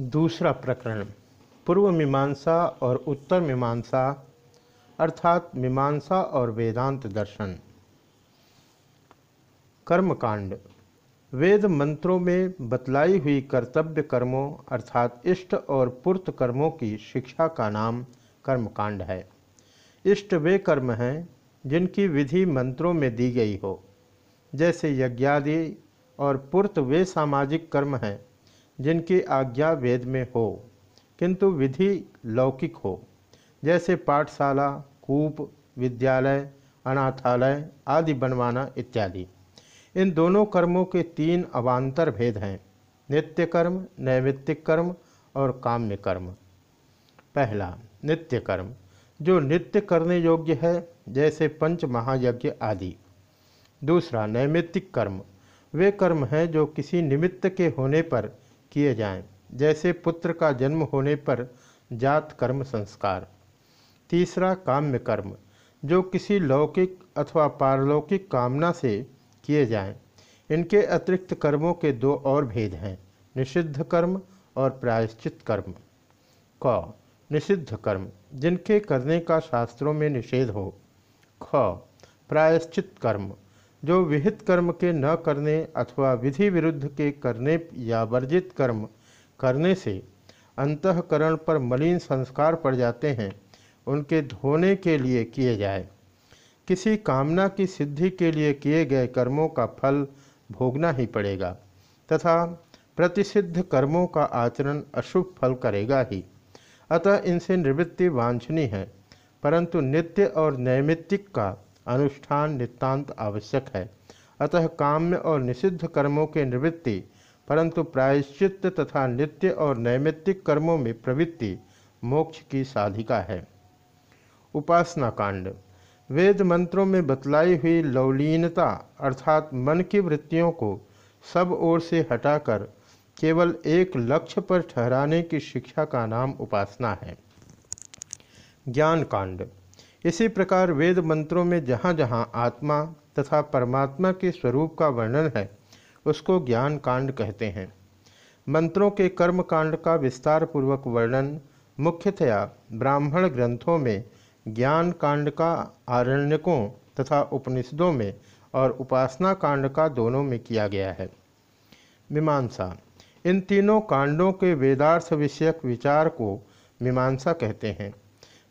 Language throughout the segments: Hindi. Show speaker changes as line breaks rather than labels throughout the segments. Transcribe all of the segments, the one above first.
दूसरा प्रकरण, पूर्व मीमांसा और उत्तर मीमांसा, अर्थात मीमांसा और वेदांत दर्शन। कर्मकांड, वेद मंत्रों में बतलाई हुई कर्तव्य कर्मों, अर्थात इष्ट और पूर्त कर्मों की शिक्षा का नाम कर्मकांड है। इष्ट वे कर्म हैं, जिनकी विधि मंत्रों में दी गई हो। जैसे यज्ञादि और पुर्त वे सामाजिक कर्म हैं जिनकी आज्ञा वेद में हो, किंतु विधि लौकिक हो, जैसे पाठशाला, कूप, विद्यालय, अनाथालय आदि बनवाना इत्यादि। इन दोनों कर्मों के तीन अवान्तर भेद हैं नित्य कर्म नैमित्तिक कर्म और काम्य कर्म पहला नित्य कर्म जो नित्य करने योग्य है, जैसे पंच महायज्ञ आदि। दूसरा, नैमित्तिक कर्म, वे कर्म हैं जो किसी निमित्त के होने पर किए जाएँ, जैसे पुत्र का जन्म होने पर जात कर्म संस्कार। तीसरा काम्य कर्म जो किसी लौकिक अथवा पारलौकिक कामना से किए जाएँ। इनके अतिरिक्त कर्मों के दो और भेद हैं निषिद्ध कर्म और प्रायश्चित कर्म। क निषिद्ध कर्म जिनके करने का शास्त्रों में निषेध हो। ख प्रायश्चित कर्म जो विहित कर्म के न करने अथवा विधि विरुद्ध के करने या वर्जित कर्म करने से अंतकरण पर मलिन संस्कार पड़ जाते हैं, उनके धोने के लिए किए जाए। किसी कामना की सिद्धि के लिए किए गए कर्मों का फल भोगना ही पड़ेगा, तथा प्रतिसिद्ध कर्मों का आचरण अशुभ फल करेगा ही। अतः इनसे निवृत्ति वांछनीय है, परंतु नित्य और नैमित्तिक का अनुष्ठान नितांत आवश्यक है। अतः काम्य और निषिद्ध कर्मों के निवृत्ति, परंतु प्रायश्चित तथा नित्य और नैमित्तिक कर्मों में प्रवृत्ति मोक्ष की साधिका है। उपासना कांड। वेद मंत्रों में बतलाई हुई लवलीनता अर्थात मन की वृत्तियों को सब ओर से हटाकर केवल एक लक्ष्य पर ठहराने की शिक्षा का नाम उपासना है। ज्ञान कांड। इसी प्रकार वेद मंत्रों में जहाँ जहाँ आत्मा तथा परमात्मा के स्वरूप का वर्णन है, उसको ज्ञान कांड कहते हैं। मंत्रों के कर्म कांड का विस्तार पूर्वक वर्णन मुख्यतया ब्राह्मण ग्रंथों में ज्ञान कांड का आरण्यकों तथा उपनिषदों में और उपासना कांड का दोनों में किया गया है। मीमांसा, इन तीनों कांडों के वेदार्थ विषयक विचार को मीमांसा कहते हैं।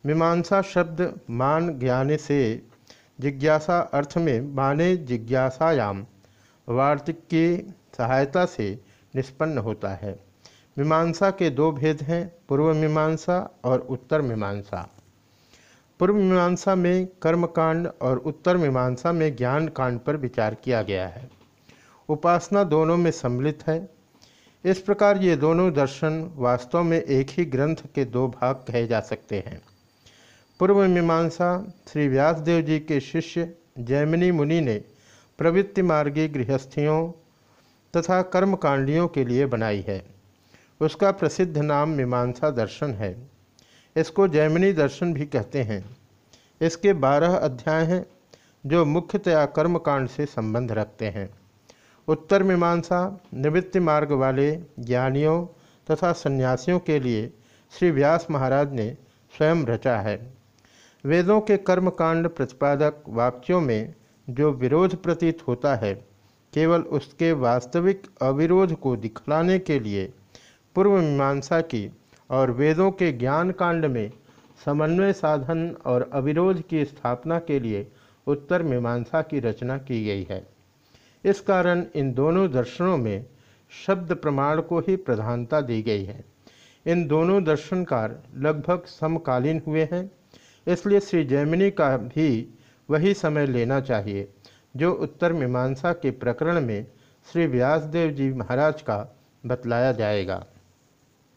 मीमांसा शब्द मान ज्ञान से जिज्ञासा अर्थ में माने जिज्ञासायाम वार्तिक की सहायता से निष्पन्न होता है। मीमांसा के दो भेद हैं, पूर्व मीमांसा और उत्तर मीमांसा। पूर्व मीमांसा में कर्मकांड और उत्तर मीमांसा में ज्ञान कांड पर विचार किया गया है। उपासना दोनों में सम्मिलित है। इस प्रकार ये दोनों दर्शन वास्तव में एक ही ग्रंथ के दो भाग कहे जा सकते हैं। पूर्व मीमांसा श्री व्यासदेव जी के शिष्य जैमिनी मुनि ने प्रवृत्ति मार्गी गृहस्थियों तथा कर्मकांडियों के लिए बनाई है। उसका प्रसिद्ध नाम मीमांसा दर्शन है। इसको जैमिनी दर्शन भी कहते हैं। इसके बारह अध्याय हैं, जो मुख्यतया कर्मकांड से संबंध रखते हैं। उत्तर मीमांसा, निवृत्ति मार्ग वाले ज्ञानियों तथा सन्यासियों के लिए श्री व्यास महाराज ने स्वयं रचा है। वेदों के कर्मकांड प्रतिपादक वाक्यों में जो विरोध प्रतीत होता है, केवल उसके वास्तविक अविरोध को दिखलाने के लिए पूर्व मीमांसा की और वेदों के ज्ञान कांड में समन्वय साधन और अविरोध की स्थापना के लिए उत्तर मीमांसा की रचना की गई है। इस कारण इन दोनों दर्शनों में शब्द प्रमाण को ही प्रधानता दी गई है। इन दोनों दर्शनकार लगभग समकालीन हुए हैं। इसलिए श्री जैमिनी का भी वही समय लेना चाहिए, जो उत्तर मीमांसा के प्रकरण में श्री व्यासदेव जी महाराज का बतलाया जाएगा।